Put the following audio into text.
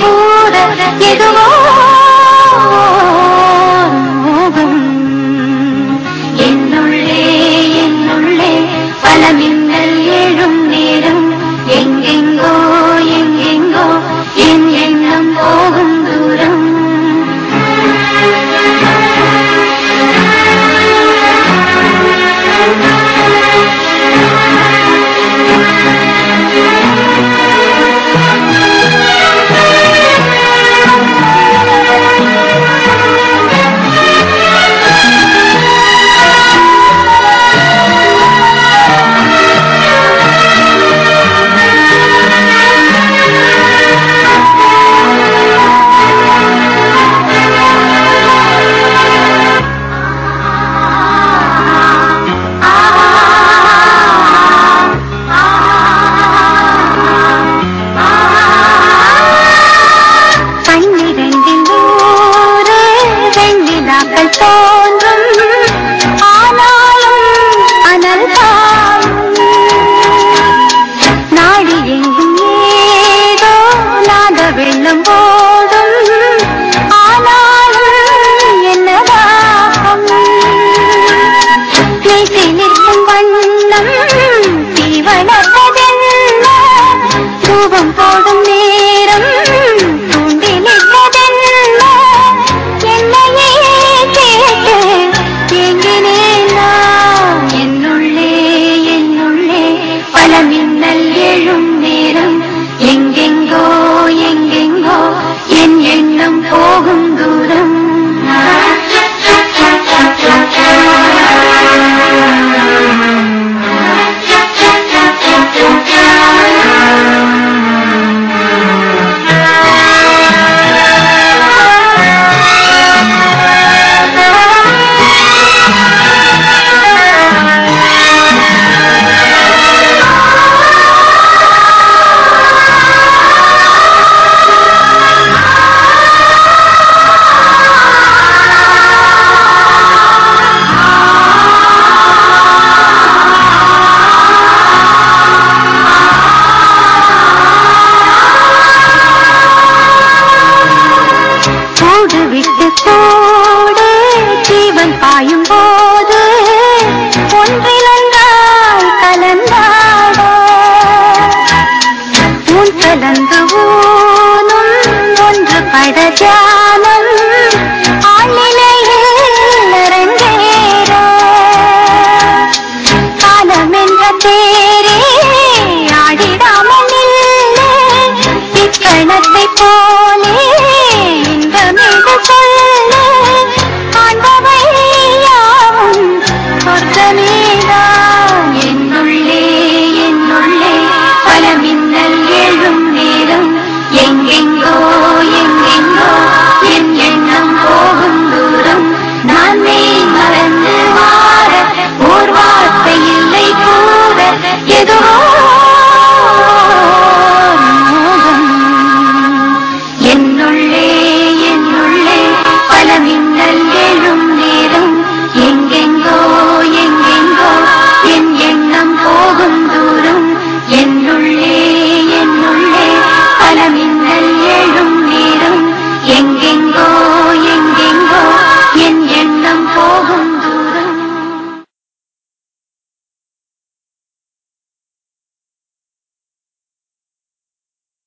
போட எதுவோ and talk. ஒன்றிலொன்றாய் கலந்தாட? உன் கலந்து ஊனும் ஒன்று பட தியானம் ஆளிலையில் அரங்கேற? காலம் என்ற தேரே ஆடிடாமல் நில்லே இக்கணத்தை